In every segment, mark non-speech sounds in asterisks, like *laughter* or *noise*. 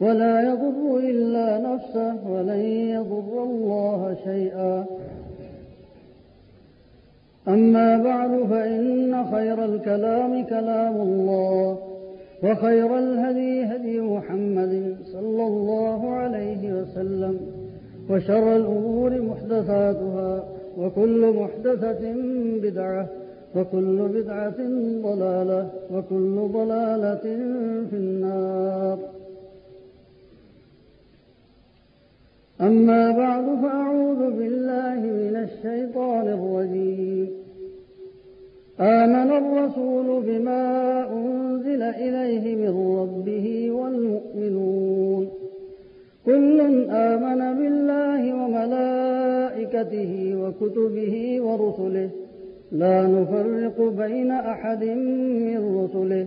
ولا يضر إلا نفسه ولن يضر الله شيئا. أما بعد فإن خير الكلام كلام الله وخير الهدي هدي محمد صلى الله عليه وسلم وشر الأمور محدثاتها وكل محدثة بدعة وكل بدعة ضلالة وكل ضلالة في النار. أما بعد فأعوذ بالله من الشيطان الرجيم. آمن الرسول بما أنزل إليه من ربه والمؤمنون. كل آمن بالله وملائكته وكتبه ورسله. لا نفرق بين أحد من رسله.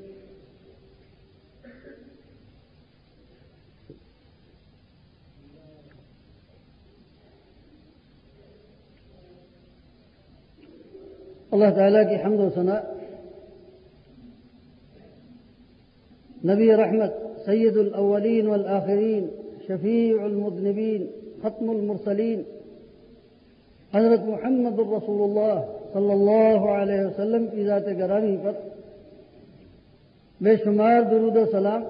اللہ تعالیٰ کی حمد و ثناء۔ نبی رحمت، سید الاولین والآخرین، شفیع المذنبین، ختم المرسلین۔ حضرت محمد الرسول اللہ صلی اللہ علیہ وسلم کی ذات گرامی پر بے شمار درود و سلام۔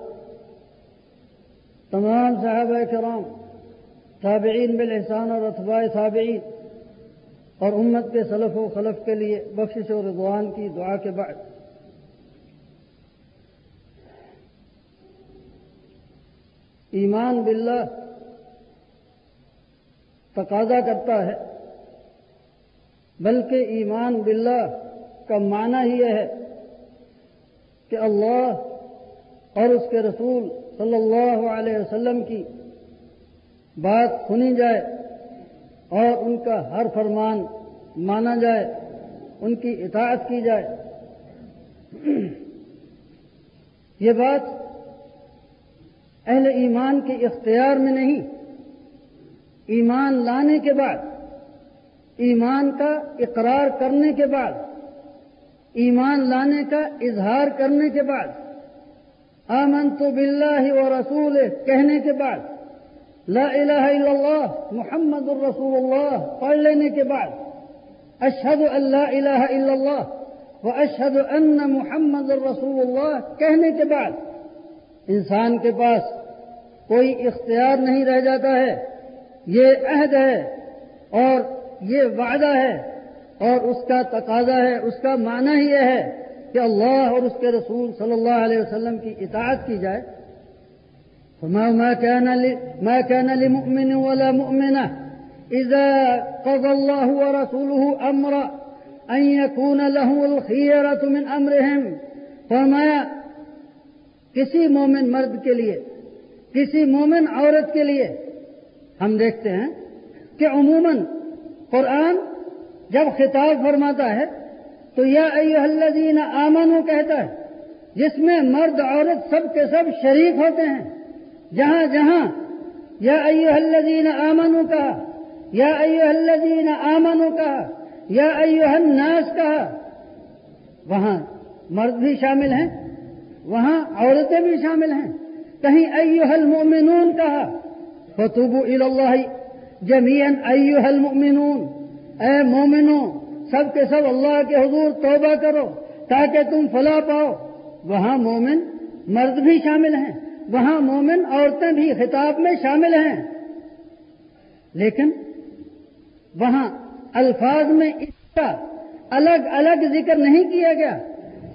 تمام صحابہ کرام، تابعین بالحسان اور اتباع تابعین۔ اور امت کے سلف و خلف کے لیے بخشش و رضوان کی دعا کے بعد۔ ایمان باللہ تقاضا کرتا ہے، بلکہ ایمان باللہ کا معنی ہی یہ ہے کہ اللہ اور اس کے رسول صلی اللہ علیہ وسلم کی بات سنی جائے۔ اور ان کا ہر فرمان مانا جائے، ان کی اطاعت کی جائے۔ *clears throat* یہ بات اہل ایمان کے اختیار میں نہیں۔ ایمان لانے کے بعد، ایمان کا اقرار کرنے کے بعد، ایمان لانے کا اظہار کرنے کے بعد آمن تو بلّہ و رسول کہنے کے بعد لا الہ الا اللہ محمد الرسول اللہ پڑھ لینے کے بعد. اشہد اللہ الہ الا اللہ و اشہد ان محمد الرسول اللہ کہنے کے بعد. انسان کے پاس کوئی اختیار نہیں رہ جاتا ہے، یہ عہد ہے، اور یہ وعدہ ہے، اور اس کا تقاضا ہے، اس کا معنی ہی یہ ہے کہ اللہ اور اس کے رسول صلی اللہ علیہ وسلم کی اطاعت کی جائے۔ فما ما كان ما كان لمؤمن ولا مؤمنة. إذا قضى الله ورسوله أمرا أن يكون له الخيرة من أمرهم فرمایا کسی مومن مرد کے لیے، کسی مومن عورت کے لیے ہم دیکھتے ہیں کہ عموماً قرآن جب خطاب فرماتا ہے تو یا الذین آمنو کہتا ہے، جس میں مرد عورت سب کے سب شریک ہوتے ہیں۔ جہاں جہاں یا ایوہ الذین آمنو کہا، یا ایوہ الذین آمنو کہا، یا ایوہ الناس کہا، وہاں مرد بھی شامل ہیں، وہاں عورتیں بھی شامل ہیں۔ کہیں ایوہ المؤمنون کہا، فتوبوا اللہ جمیعا ایوہ المؤمنون۔ اے مومنوں، سب کے سب اللہ کے حضور توبہ کرو تاکہ تم فلا پاؤ۔ وہاں مومن مرد بھی شامل ہیں۔ وہاں مومن عورتیں بھی خطاب میں شامل ہیں۔ لیکن وہاں الفاظ میں اس کا الگ الگ ذکر نہیں کیا گیا۔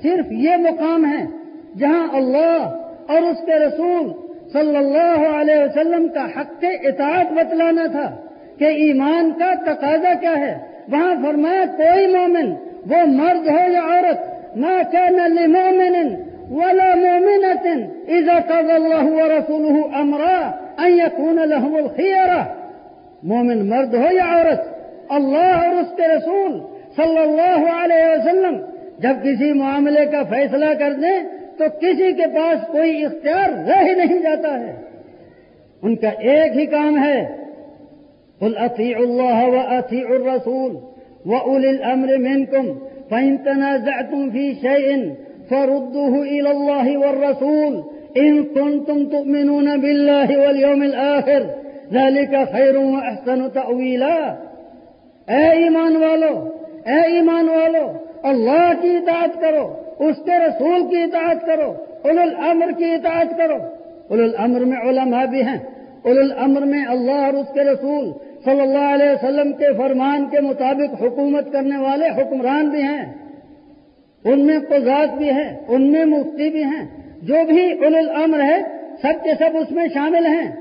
صرف یہ مقام ہے جہاں اللہ اور اس کے رسول صلی اللہ علیہ وسلم کا حق اطاعت بتلانا تھا کہ ایمان کا تقاضا کیا ہے۔ وہاں فرمایا، کوئی مومن وہ مرد ہو یا عورت، ما كان لمؤمن مؤمنة إذا قضى الله ورسوله أمرا أن يكون لهم الخيرة. مومن مرد ہو یا عورت؟ اللہ اور اس کے رسول صلی اللہ علیہ وسلم جب کسی معاملے کا فیصلہ کر دیں تو کسی کے پاس کوئی اختیار رہ ہی نہیں جاتا ہے۔ ان کا ایک ہی کام ہے۔ قل اطیع اللہ و اطیع الرسول و اول الامر منکم فإن تنازعتم في شيء فردوه إلى الله والرسول. إن كنتم تؤمنون بالله واليوم الآخر، ذلك خير وأحسن تأويلا. اے ایمان والو، اے ایمان والو، اللہ کی اطاعت کرو، اس کے رسول کی اطاعت کرو اول الامر کی اطاعت کرو. اول الامر میں علماء بھی ہیں اول الامر میں اللہ اور اس کے رسول صلی اللہ علیہ وسلم کے فرمان کے مطابق حکومت کرنے والے حکمران بھی ہیں. ان میں قزات بھی ہیں، ان میں مفتی بھی ہیں۔ جو بھی اول الامر ہے، سب کے سب اس میں شامل ہیں۔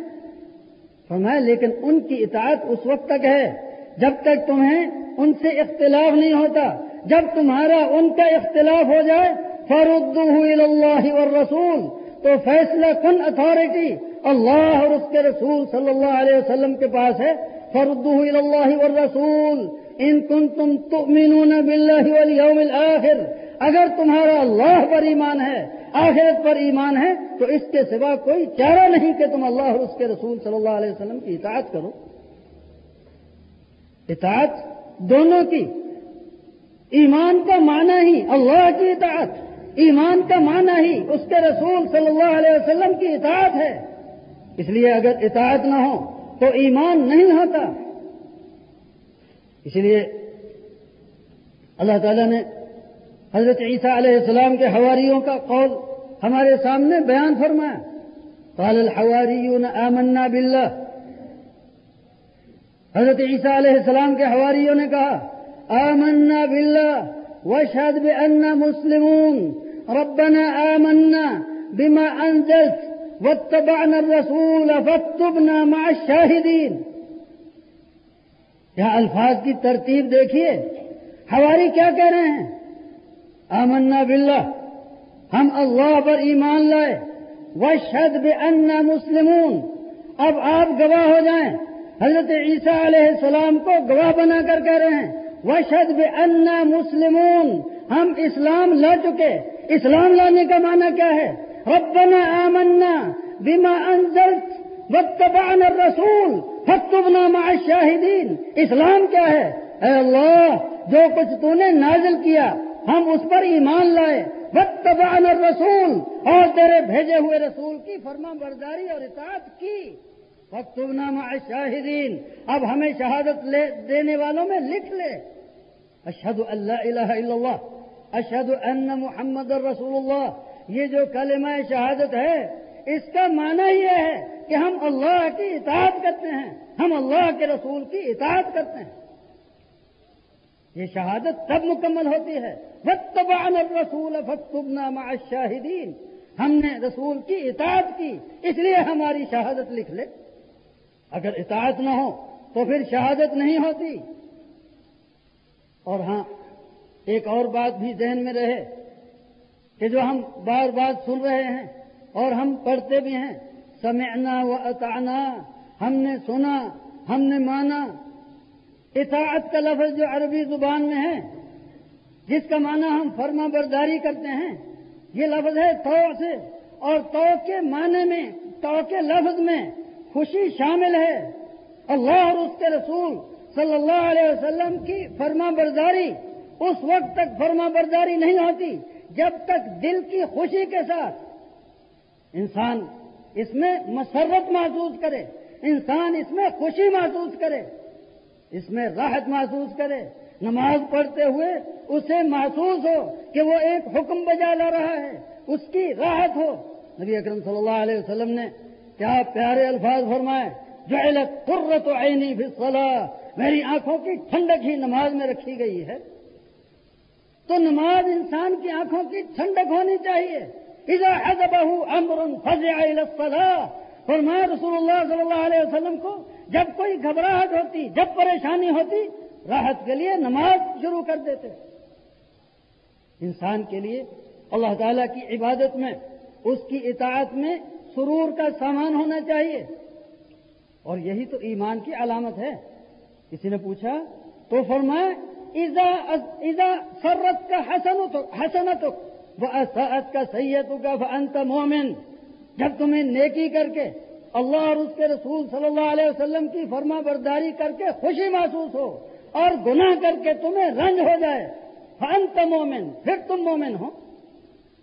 فرمایا، لیکن ان کی اطاعت اس وقت تک ہے جب تک تمہیں ان سے اختلاف نہیں ہوتا۔ جب تمہارا ان کا اختلاف ہو جائے فرد اللہ اور رسول تو فیصلہ کن اتھارٹی؟ اللہ اور اس کے رسول صلی اللہ علیہ وسلم کے پاس ہے۔ فردوه إلى الله والرسول، إن كنتم تؤمنون بالله واليوم الآخر اگر تمہارا اللہ پر ایمان ہے، آخرت پر ایمان ہے، تو اس کے سوا کوئی چارہ نہیں کہ تم اللہ اور اس کے رسول صلی اللہ علیہ وسلم کی اطاعت کرو۔ اطاعت دونوں کی۔ ایمان کا معنی ہی اللہ کی اطاعت، ایمان کا معنی ہی اس کے رسول صلی اللہ علیہ وسلم کی اطاعت ہے۔ اس لیے اگر اطاعت نہ ہو تو ایمان نہیں ہوتا۔ اس لیے اللہ تعالیٰ نے حضرت عیسیٰ علیہ السلام کے حواریوں کا قول ہمارے سامنے بیان فرمایا۔ قال الحواریون آمنا باللہ۔ حضرت عیسیٰ علیہ السلام کے حواریوں نے کہا، آمنا باللہ واشهد بأننا مسلمون۔ ربنا آمنا بما أنزلت واتبعنا الرسول فاكتبنا مع الشاهدين یہاں الفاظ کی ترتیب دیکھیے ہماری کیا کہہ رہے ہیں؟ آمنا باللہ۔ ہم اللہ پر ایمان لائے۔ وشد بأننا مسلمون۔ اب آپ گواہ ہو جائیں۔ حضرت عیسیٰ علیہ السلام کو گواہ بنا کر کہہ رہے ہیں۔ وشد بأننا مسلمون۔ ہم اسلام لا چکے۔ اسلام لانے کا معنی کیا ہے؟ ربنا آمنا بما أنزلت واتبعنا الرسول فاكتبنا مع الشاهدين اسلام کیا ہے؟ اے اللہ، جو کچھ تو نے نازل کیا ہم اس پر ایمان لائے۔ واتبعنا الرسول، اور تیرے بھیجے ہوئے رسول کی فرما برداری اور اطاعت کی۔ فاكتبنا مع الشاهدين اب ہمیں شہادت لے دینے والوں میں لکھ لے۔ اشہد اللہ الہ الا اللہ اشہد ان محمد الرسول اللہ۔ یہ جو کلمہ شہادت ہے، اس کا معنی یہ ہے کہ ہم اللہ کی اطاعت کرتے ہیں، ہم اللہ کے رسول کی اطاعت کرتے ہیں۔ یہ شہادت تب مکمل ہوتی ہے۔ رسول مع الشاہدین ہم نے رسول کی اطاعت کی، اس لیے ہماری شہادت لکھ لے۔ اگر اطاعت نہ ہو تو پھر شہادت نہیں ہوتی۔ اور ہاں ایک اور بات بھی ذہن میں رہے کہ جو ہم بار بار سن رہے ہیں اور ہم پڑھتے بھی ہیں، سمعنا و اطعنا ہم نے سنا، ہم نے مانا اطاعت کا لفظ جو عربی زبان میں ہے، جس کا معنی ہم فرما برداری کرتے ہیں، یہ لفظ ہے تو سے اور تو کے معنی میں تو کے لفظ میں خوشی شامل ہے۔ اللہ اور اس کے رسول صلی اللہ علیہ وسلم کی فرما برداری اس وقت تک فرما برداری نہیں ہوتی جب تک دل کی خوشی کے ساتھ انسان اس میں مسرت محسوس کرے، انسان اس میں خوشی محسوس کرے۔ اس میں راحت محسوس کرے، نماز پڑھتے ہوئے اسے محسوس ہو کہ وہ ایک حکم بجا لا رہا ہے، اس کی راحت ہو۔ نبی اکرم صلی اللہ علیہ وسلم نے کیا پیارے الفاظ فرمائے جو قرت عینی فی میری آنکھوں کی ٹھنڈک ہی نماز میں رکھی گئی ہے۔ تو نماز انسان کی آنکھوں کی ٹھنڈک ہونی چاہیے۔ اذا حذبه امر فزع الى فرمایا رسول اللہ صلی اللہ علیہ وسلم کو جب کوئی گھبراہٹ ہوتی، جب پریشانی ہوتی، راحت کے لیے نماز شروع کر دیتے۔ انسان کے لیے اللہ تعالی کی عبادت میں، اس کی اطاعت میں سرور کا سامان ہونا چاہیے۔ اور یہی تو ایمان کی علامت ہے۔ کسی نے پوچھا، تو فرمائے ایزا سرت کا حسن حسنت وہ اسعت کا سید کا انت مومن۔ جب تمہیں نیکی کر کے اللہ اور اس کے رسول صلی اللہ علیہ وسلم کی فرما برداری کر کے خوشی محسوس ہو اور گناہ کر کے تمہیں رنج ہو جائے۔ فانت مومن، پھر تم مومن ہو۔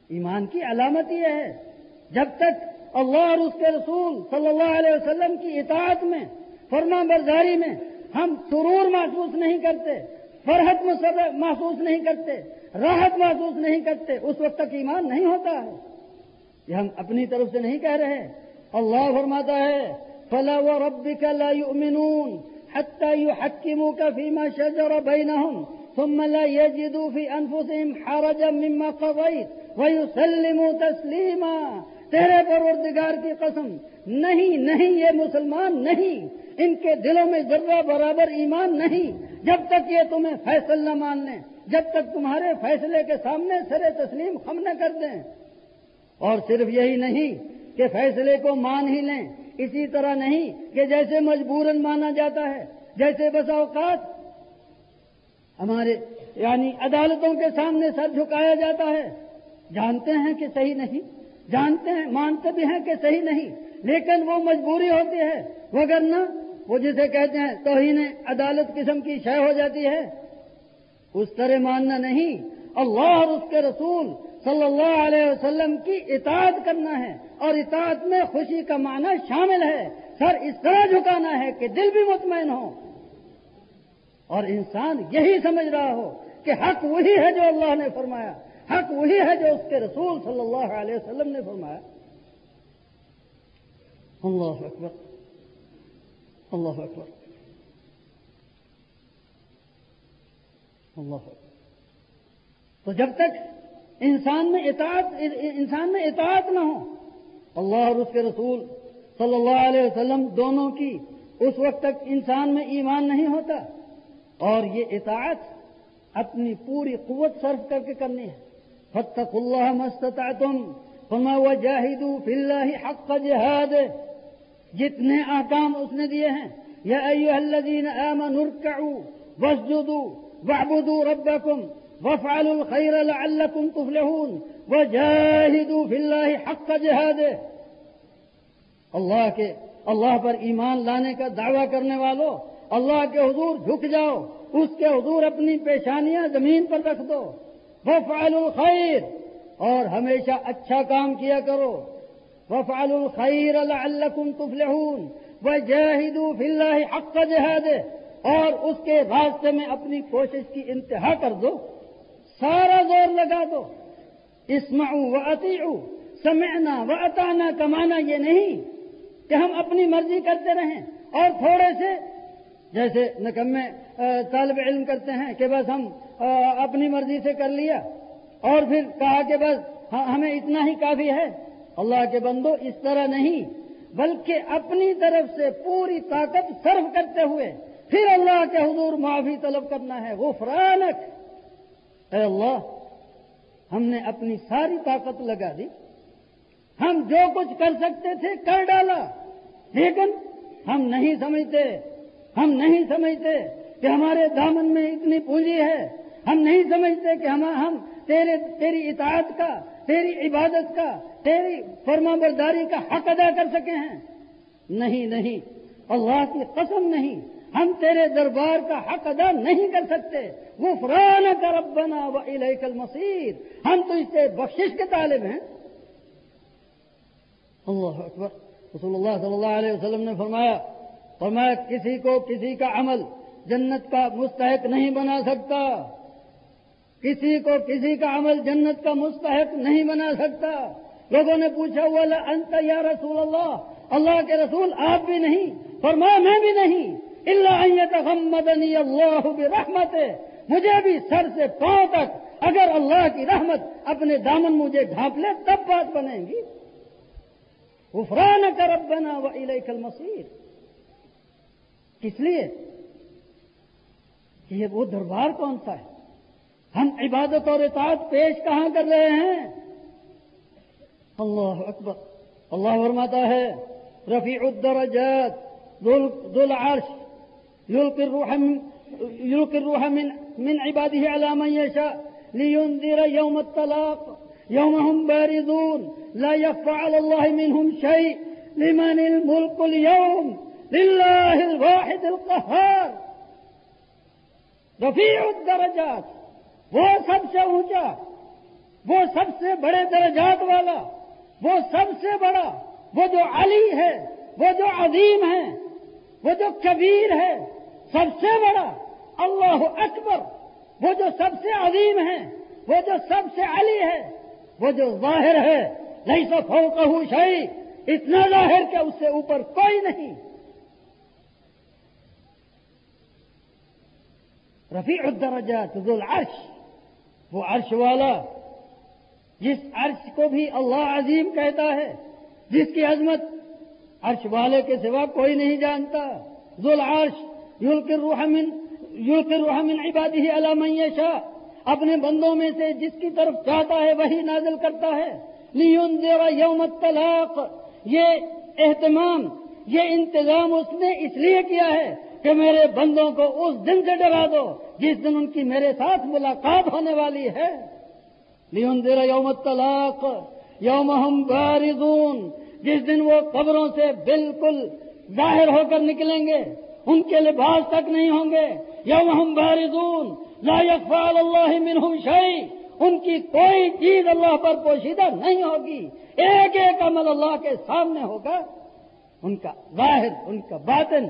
ایمان کی علامت یہ ہے، جب تک اللہ اور اس کے رسول صلی اللہ علیہ وسلم کی اطاعت میں، فرما برداری میں ہم سرور محسوس نہیں کرتے، فرحت محسوس نہیں کرتے، راحت محسوس نہیں کرتے، اس وقت تک ایمان نہیں ہوتا ہے۔ یہ ہم اپنی طرف سے نہیں کہہ رہے۔ اللہ فرماتا ہے، فلا و رب لا يؤمنون حتى يحكموك فيما شجر بينهم، ثم لا يجدوا في انفسهم حرجا مما قضيت ويسلموا تسليما۔ تیرے پروردگار کی قسم، نہیں نہیں، یہ مسلمان نہیں۔ ان کے دلوں میں ذرہ برابر ایمان نہیں۔ جب تک یہ تمہیں فیصل نہ مان لیں، جب تک تمہارے فیصلے کے سامنے سر تسلیم ہم نہ کر دیں۔ اور صرف یہی نہیں کہ فیصلے کو مان ہی لیں۔ اسی طرح نہیں کہ جیسے مجبوراً مانا جاتا ہے، جیسے بس اوقات ہمارے یعنی عدالتوں کے سامنے سر جھکایا جاتا ہے۔ جانتے ہیں کہ صحیح نہیں، جانتے ہیں، مانتے بھی ہیں کہ صحیح نہیں، لیکن وہ مجبوری ہوتی ہے۔ وغیرہ وہ جسے کہتے ہیں توہین عدالت قسم کی شے ہو جاتی ہے، اس طرح ماننا نہیں۔ اللہ اور اس کے رسول صلی اللہ علیہ وسلم کی اطاعت کرنا ہے اور اطاعت میں خوشی کا معنی شامل ہے۔ سر اس طرح جھکانا ہے کہ دل بھی مطمئن ہو۔ اور انسان یہی سمجھ رہا ہو کہ حق وہی ہے جو اللہ نے فرمایا۔ حق وہی ہے جو اس کے رسول صلی اللہ علیہ وسلم نے فرمایا۔ اللہ اکبر۔ اللہ اکبر۔ اللہ تو جب تک انسان میں اطاعت انسان میں اطاعت نہ ہو۔ اللہ اور اس کے رسول صلی اللہ علیہ وسلم دونوں کی اس وقت تک انسان میں ایمان نہیں ہوتا۔ اور یہ اطاعت اپنی پوری قوت صرف کر کے کرنی ہے۔ فتق اللہ مستطعتم فما وجاہدوا فی اللہ حق جہاد جتنے آکام اس نے دیے ہیں، یا ایوہ الذین آمنوا ارکعوا واسجدوا واعبدوا ربكم وافعلوا الخير لعلكم تفلحون وجاهدوا في الله حق جهاده اللہ کے اللہ پر ایمان لانے کا دعویٰ کرنے والوں اللہ کے حضور جھک جاؤ، اس کے حضور اپنی پیشانیاں زمین پر رکھ دو۔ وفعل الخیر اور ہمیشہ اچھا کام کیا کرو۔ وفعل الخیر لعلكم تفلحون وجاهدوا في الله حق جهاده اور اس کے راستے میں اپنی کوشش کی انتہا کر دو۔ سارا زور لگا دو۔ اسمعو و اطیعو سمعنا و اتانا کمانا یہ نہیں کہ ہم اپنی مرضی کرتے رہیں۔ اور تھوڑے سے جیسے نکمے طالب علم کرتے ہیں کہ بس ہم اپنی مرضی سے کر لیا۔ اور پھر کہا کہ بس ہمیں اتنا ہی کافی ہے۔ اللہ کے بندو، اس طرح نہیں۔ بلکہ اپنی طرف سے پوری طاقت صرف کرتے ہوئے پھر اللہ کے حضور معافی طلب کرنا ہے۔ وہ اے اللہ، ہم نے اپنی ساری طاقت لگا دی۔ ہم جو کچھ کر سکتے تھے کر ڈالا، لیکن ہم نہیں سمجھتے، ہم نہیں سمجھتے کہ ہمارے دامن میں اتنی پونجی ہے۔ ہم نہیں سمجھتے کہ ہم ہم تیرے، تیری اطاعت کا، تیری عبادت کا، تیری فرما برداری کا حق ادا کر سکے ہیں۔ نہیں نہیں، اللہ کی قسم نہیں۔ ہم تیرے دربار کا حق ادا نہیں کر سکتے۔ وہ فران کر ربنا و الیک المصیر۔ ہم تو اس سے بخشش کے طالب ہیں۔ اللہ اکبر۔ رسول اللہ صلی اللہ علیہ وسلم نے فرمایا فرمایا کسی کو کسی کا عمل جنت کا مستحق نہیں بنا سکتا۔ کسی کو کسی کا عمل جنت کا مستحق نہیں بنا سکتا۔ لوگوں نے پوچھا ہوا انت یا رسول اللہ اللہ کے رسول آپ بھی نہیں، فرمایا میں بھی نہیں۔ مدنی اللہ رحمت مجھے بھی سر سے پاؤں تک اگر اللہ کی رحمت اپنے دامن مجھے ڈھانپ لے، تب بات بنے گی۔ افران کا ربنا و الیک المصیر۔ کس لیے؟ کہ یہ وہ دربار کون سا ہے؟ ہم عبادت اور اطاعت پیش کہاں کر رہے ہیں؟ اللہ اکبر۔ اللہ فرماتا ہے، رفیع الدرجات ذو العرش۔ يلقي الروح من يلقي الروح من من عباده على من يشاء لينذر يوم الطلاق يوم هم باردون لا يخفى على الله منهم شيء لمن الملك اليوم لله الواحد القهار. رفيع الدرجات، وہ سب سے اونچا، وہ سب سے بڑے درجات والا، وہ سب سے بڑا، وہ جو علی ہے، وہ جو عظیم ہے وہ جو کبیر ہے، سب سے بڑا، اللہ اکبر، وہ جو سب سے عظیم ہے، وہ جو سب سے علی ہے، وہ جو ظاہر ہے نہیں سو فو کہ شہی اتنا ظاہر کہ اس سے اوپر کوئی نہیں۔ رفیع الدرجات ذو العرش، وہ عرش والا، جس عرش کو بھی اللہ عظیم کہتا ہے، جس کی عظمت عرش والے کے سوا کوئی نہیں جانتا۔ ذو العرش یلک الروح من یلک الروح من عباده من اپنے بندوں میں سے جس کی طرف چاہتا ہے وہی نازل کرتا ہے۔ لینذر یوم الطلاق۔ یہ اہتمام، یہ انتظام اس نے اس لیے کیا ہے کہ میرے بندوں کو اس دن سے ڈرا دو جس دن ان کی میرے ساتھ ملاقات ہونے والی ہے۔ لیندر یوم الطلاق۔ یوم ہم بارزون۔ جس دن وہ قبروں سے بالکل ظاہر ہو کر نکلیں گے، ان کے لباس تک نہیں ہوں گے۔ یوم ہم بارزون، لا يخفى اللہ منہم شيء ان کی کوئی چیز اللہ پر پوشیدہ نہیں ہوگی۔ ایک ایک عمل اللہ کے سامنے ہوگا۔ ان کا ظاہر، ان کا باطن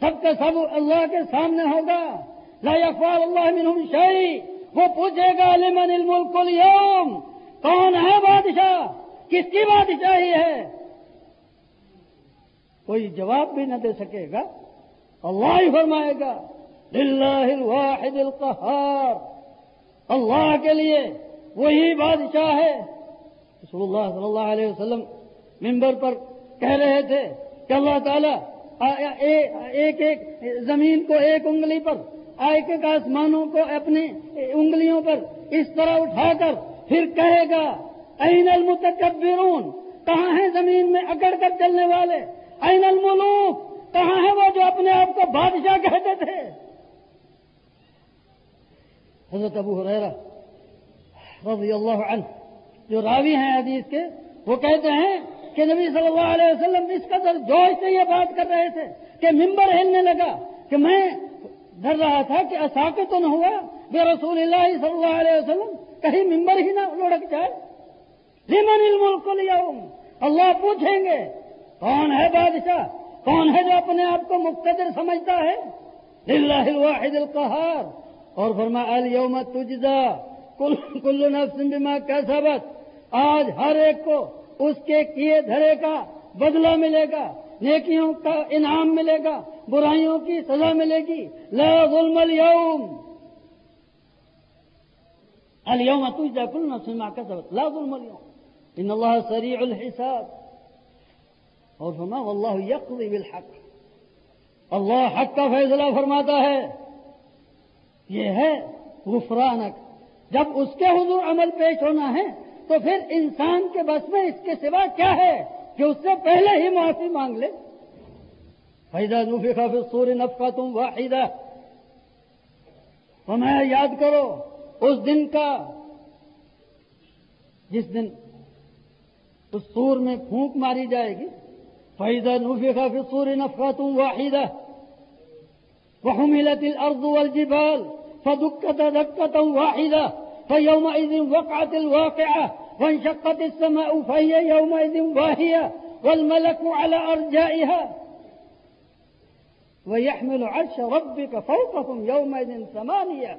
سب کا سب اللہ کے سامنے ہوگا۔ لا يقبال اللہ منہم شيء وہ پوچھے گا، لمن الملک اليوم کون ہے بادشاہ؟ کس کی بادشاہی ہے؟ کوئی جواب بھی نہ دے سکے گا۔ اللہ ہی فرمائے گا، للہ الواحد القہار۔ اللہ کے لیے وہی بادشاہ ہے۔ رسول اللہ صلی اللہ علیہ وسلم ممبر پر کہہ رہے تھے کہ اللہ تعالیٰ ایک ایک زمین کو ایک انگلی پر ایک ایک آسمانوں کو اپنی انگلیوں پر اس طرح اٹھا کر پھر کہے گا، این المتکبرون، کہاں ہے زمین میں اکڑ کر چلنے والے؟ این الملوک، کہاں ہے وہ جو اپنے آپ کو بادشاہ کہتے تھے؟ حضرت ابو حریرہ رضی اللہ عنہ جو راوی ہیں حدیث کے، وہ کہتے ہیں کہ نبی صلی اللہ علیہ وسلم اس قدر جوش سے یہ بات کر رہے تھے کہ ممبر ہلنے لگا کہ میں ڈر رہا تھا کہ اساکت تو نہ ہوا بے رسول اللہ صلی اللہ علیہ وسلم کہیں ممبر ہی نہ لڑک جائے۔ لمن الملک اليوم؟ اللہ پوچھیں گے کون ہے بادشاہ؟ کون ہے جو اپنے آپ کو مقتدر سمجھتا ہے؟ للہ الواحد القہار۔ اور فرما اليوم تجزا۔ کل نفس بما کسبت۔ آج ہر ایک کو اس کے کیے دھرے کا بدلہ ملے گا۔ نیکیوں کا انعام ملے گا۔ برائیوں کی سزا ملے گی۔ لا ظلم اليوم اليوم تجزى كل نفس ما كسبت لا ظلم اليوم ان الله سريع الحساب۔ اور فرما، واللہ یقضی بالحق. اللہ حق کا فیصلہ فرماتا ہے. یہ ہے غفرانک. جب اس کے حضور عمل پیش ہونا ہے، تو پھر انسان کے بس میں اس کے سوا کیا ہے کہ اس سے پہلے ہی معافی مانگ لے. فائدہ نوفی خاف سور نفقہ تم واحدہ تو میں یاد کرو، اس دن کا، جس دن اس سور میں پھونک ماری جائے گی فإذا نفخ في الصور نفخة واحدة وحملت الأرض والجبال فدكت دكة واحدة فيومئذ وقعت الواقعة وانشقت السماء فهي يومئذ واهية والملك على أرجائها. ويحمل عرش ربك فوقهم يومئذ ثمانية.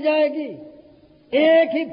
جائے گی ایک ہی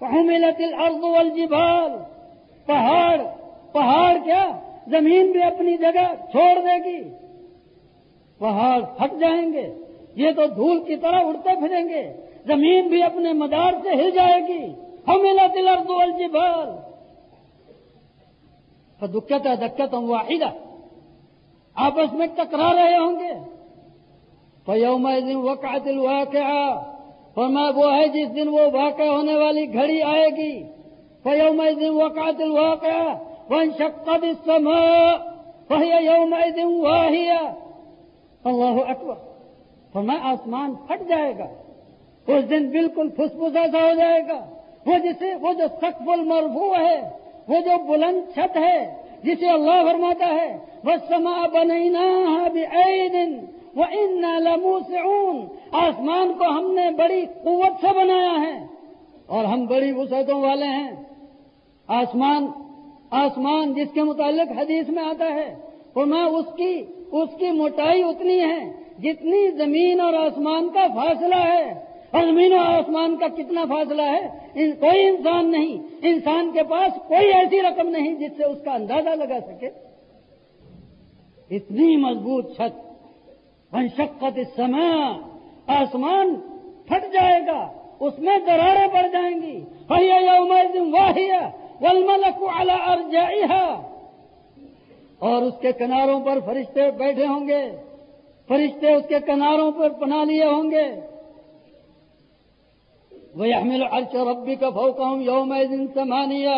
جائے فحملت الارض والجبال۔ پہاڑ پہاڑ کیا؟ زمین بھی اپنی جگہ چھوڑ دے گی۔ پہاڑ پھٹ جائیں گے۔ یہ تو دھول کی طرح اڑتے پھریں گے۔ زمین بھی اپنے مدار سے ہل جائے گی۔ ہمیں دلر دول جی دکت ہے دقت واحدہ۔ آپس میں ٹکرا رہے ہوں گے۔ فیوم دن وہ قاتل فرما وہ ہے جس دن وہ واقع ہونے والی گھڑی آئے گی۔ فیوم دن وہ قاتل واقعہ وانشقت السماء فهي يومئذ واهية اللہ اکبر۔ فرمایا آسمان پھٹ جائے گا۔ اس دن بالکل پھسپھسا سا ہو جائے گا۔ وہ جسے، وہ جو سقف المرفوع ہے، وہ جو بلند چھت ہے، جسے اللہ فرماتا ہے وہ سما بنینا دن وہ ان لموسعون۔ آسمان کو ہم نے بڑی قوت سے بنایا ہے اور ہم بڑی وسعتوں والے ہیں۔ آسمان آسمان جس کے متعلق حدیث میں آتا ہے فرما اس کی اس کی موٹائی اتنی ہے جتنی زمین اور آسمان کا فاصلہ ہے۔ اور زمین اور آسمان کا کتنا فاصلہ ہے؟ ان، کوئی انسان نہیں۔ انسان کے پاس کوئی ایسی رقم نہیں جس سے اس کا اندازہ لگا سکے۔ اتنی مضبوط چھت۔ بنشقت اس سمے آسمان پھٹ جائے گا، اس میں دراریں پڑ جائیں گی۔ واہیا والملك على ارجائها اور اس کے کناروں پر فرشتے بیٹھے ہوں گے۔ فرشتے اس کے کناروں پر پنا لیے ہوں گے۔ وہ احمل عرش ربی کا بھوکا ہوں یوم دن سمانیہ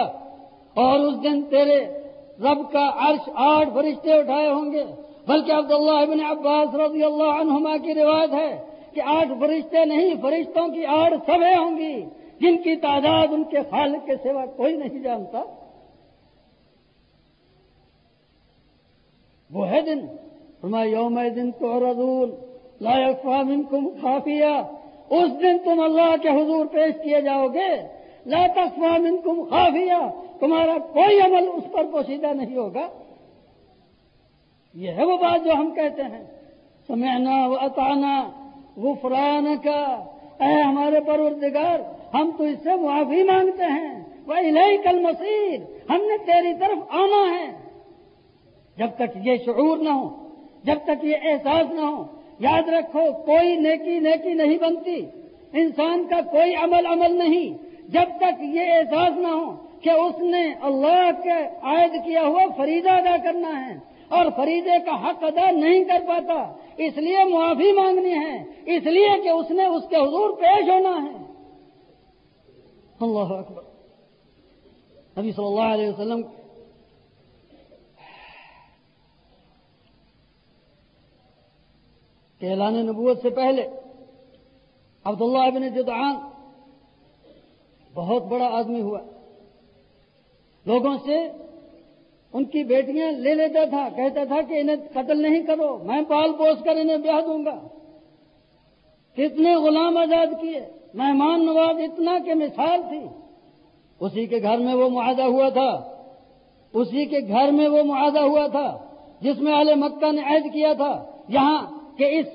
اور اس دن تیرے رب کا عرش آٹھ فرشتے اٹھائے ہوں گے۔ بلکہ عبداللہ ابن عباس رضی اللہ عنہما کی روایت ہے کہ آٹھ فرشتے نہیں، فرشتوں کی آٹھ سبیں ہوں گی، جن کی تعداد ان کے خالق کے سوا کوئی نہیں جانتا۔ وہ ہے دن، فرمایا، یوم دن تو رضول لا منکم خافیہ۔ اس دن تم اللہ کے حضور پیش کیے جاؤ گے، لا تخفا منکم خافیہ۔ تمہارا کوئی عمل اس پر پوشیدہ نہیں ہوگا۔ یہ ہے وہ بات جو ہم کہتے ہیں۔ سمعنا و اطانا غفران کا اے ہمارے پروردگار، ہم تو اس سے معافی مانگتے ہیں۔ وہ الہی کل مسیر ہم نے تیری طرف آنا ہے۔ جب تک یہ شعور نہ ہو، جب تک یہ احساس نہ ہو، یاد رکھو، کوئی نیکی نیکی نہیں بنتی۔ انسان کا کوئی عمل عمل نہیں۔ جب تک یہ احساس نہ ہو کہ اس نے اللہ کے عائد کیا ہوا فریضہ ادا کرنا ہے۔ اور فریضے کا حق ادا نہیں کر پاتا۔ اس لیے معافی مانگنی ہے۔ اس لیے کہ اس نے اس کے حضور پیش ہونا ہے۔ اللہ اکبر۔ نبی صلی اللہ علیہ وسلم کے اعلان نبوت سے پہلے عبداللہ ابن جدعان بہت بڑا آدمی ہوا۔ لوگوں سے ان کی بیٹیاں لے لیتا تھا، کہتا تھا کہ انہیں قتل نہیں کرو، میں پال پوس کر انہیں بیاہ دوں گا۔ کتنے غلام آزاد کیے، مہمان نواز اتنا کہ مثال تھی۔ اسی کے گھر میں وہ معاہدہ ہوا تھا۔ اسی کے گھر میں وہ معاہدہ ہوا تھا، جس میں اہل مکہ نے عہد کیا تھا۔ یہاں کہ اس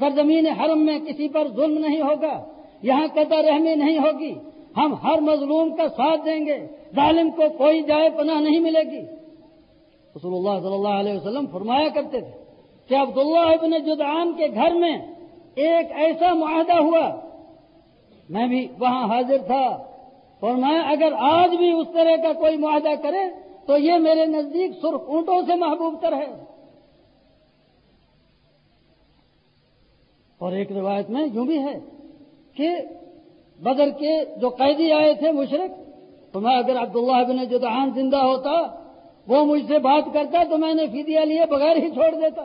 سرزمین حرم میں کسی پر ظلم نہیں ہوگا، یہاں قطع رحمی نہیں ہوگی۔ ہم ہر مظلوم کا ساتھ دیں گے۔ ظالم کو کوئی جائے پناہ نہیں ملے گی۔ رسول اللہ صلی اللہ علیہ وسلم فرمایا کرتے تھے کہ عبداللہ ابن جدعان کے گھر میں ایک ایسا معاہدہ ہوا۔ میں بھی وہاں حاضر تھا۔ اور میں اگر آج بھی اس طرح کا کوئی معاہدہ کرے، تو یہ میرے نزدیک سرخ اونٹوں سے محبوب تر ہے۔ اور ایک روایت میں یوں بھی ہے کہ بدر کے جو قیدی آئے تھے مشرق، تو میں اگر عبداللہ بن جدعان زندہ ہوتا، وہ مجھ سے بات کرتا تو میں نے فیدیا لیے بغیر ہی چھوڑ دیتا۔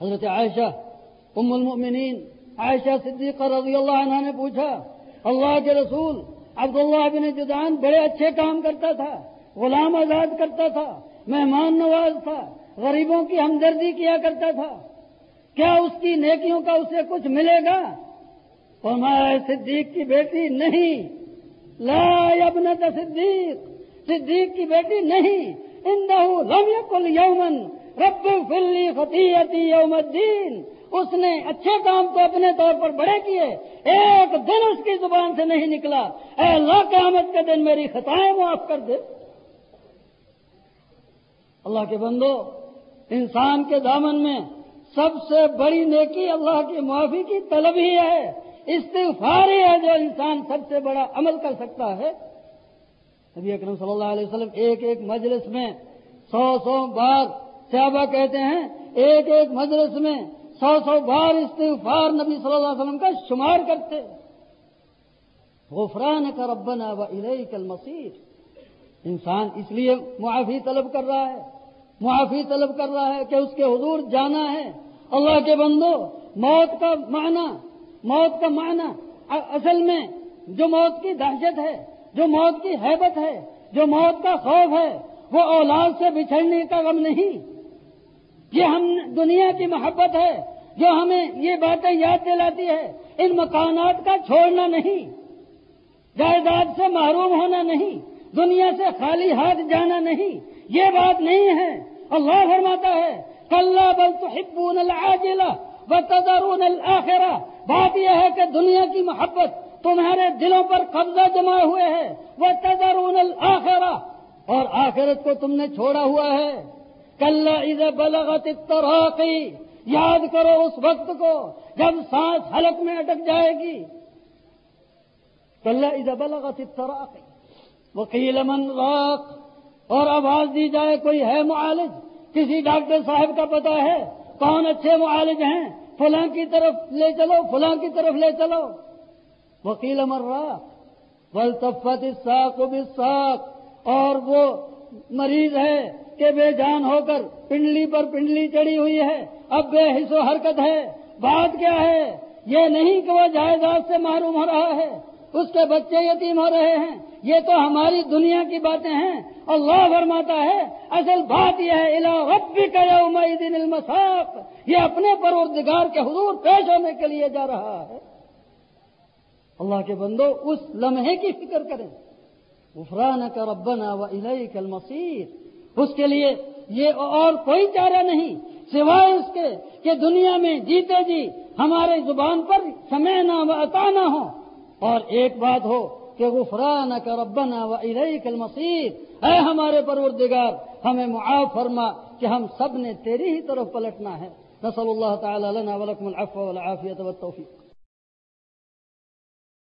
حضرت عائشہ، ام المؤمنین، عائشہ صدیقہ رضی اللہ عنہ نے پوچھا، اللہ کے رسول عبداللہ بن جدعان بڑے اچھے کام کرتا تھا، غلام آزاد کرتا تھا، مہمان نواز تھا، غریبوں کی ہمدردی کیا کرتا تھا۔ کیا اس کی نیکیوں کا اسے کچھ ملے گا؟ فرمایا صدیق کی بیٹی نہیں۔ لا ابنت صدیق۔ صدیق کی بیٹی نہیں۔ لم يقل یومن رب فلی خطیتی یوم الدین۔ اس نے اچھے کام تو اپنے طور پر بڑے کیے۔ ایک دن اس کی زبان سے نہیں نکلا۔ اے اللہ، قیامت کے دن میری خطائیں معاف کر دے۔ اللہ کے بندو، انسان کے دامن میں سب سے بڑی نیکی اللہ کی معافی کی طلب ہی ہے۔ استغفار ہے جو انسان سب سے بڑا عمل کر سکتا ہے۔ نبی اکرم صلی اللہ علیہ وسلم ایک ایک مجلس میں سو سو بار صحابہ کہتے ہیں، ایک ایک مجلس میں سو سو بار استغفار نبی صلی اللہ علیہ وسلم کا شمار کرتے۔ غفران کا ربنا و الیک المصیر۔ انسان اس لیے معافی طلب کر رہا ہے۔ معافی طلب کر رہا ہے کہ اس کے حضور جانا ہے۔ اللہ کے بندو، موت کا معنی موت کا معنی اصل میں جو موت کی دہشت ہے، جو موت کی حیبت ہے، جو موت کا خوف ہے، وہ اولاد سے بچھڑنے کا غم نہیں۔ یہ ہم دنیا کی محبت ہے، جو ہمیں یہ باتیں یاد دلاتی ہے۔ ان مکانات کا چھوڑنا نہیں، جائیداد سے محروم ہونا نہیں، دنیا سے خالی ہاتھ جانا نہیں۔ یہ بات نہیں ہے۔ اللہ فرماتا ہے کل بل تو حبون العاجلہ و الآخرہ بات یہ ہے کہ دنیا کی محبت تمہارے دلوں پر قبضہ جمع ہوئے ہیں وہ تذرون الآخرہ اور آخرت کو تم نے چھوڑا ہوا ہے۔ کل عید بلغت تراقی یاد کرو اس وقت کو جب سانس حلق میں اٹک جائے گی۔ کل عید بلغت تراقی وکیل من راک اور آواز دی جائے، کوئی ہے معالج؟ کسی ڈاکٹر صاحب کا پتا ہے کون اچھے معالج ہیں؟ فلاں کی طرف لے چلو، فلاں کی طرف لے چلو۔ وکیل امر رہا تفت ساک ساخ اور وہ مریض ہے کہ بے جان ہو کر پنڈلی پر پنڈلی چڑی ہوئی ہے۔ اب بے حص و حرکت ہے۔ بات کیا ہے؟ یہ نہیں کہ وہ جائیداد سے محروم ہو رہا ہے۔ اس کے بچے یتیم ہو رہے ہیں۔ یہ تو ہماری دنیا کی باتیں ہیں۔ اللہ فرماتا ہے، اصل بات یہ ہے الا ربی کا یوم دن المساق۔ یہ اپنے پروردگار کے حضور پیش ہونے کے لیے جا رہا ہے۔ اللہ کے بندو، اس لمحے کی فکر کریں۔ افران کا ربنا و الیک المصیر۔ اس کے لیے یہ اور کوئی چارہ نہیں۔ سوائے اس کے کہ دنیا میں جیتے جی ہمارے زبان پر سمینا و اتانا ہو اور ایک بات ہو کہ غفران کا ربنا و الیک المصیر۔ اے ہمارے پروردگار، ہمیں معاف فرما کہ ہم سب نے تیری ہی طرف پلٹنا ہے۔ نسل اللہ تعالی لنا ولکم العفو والعافیت والتوفیق۔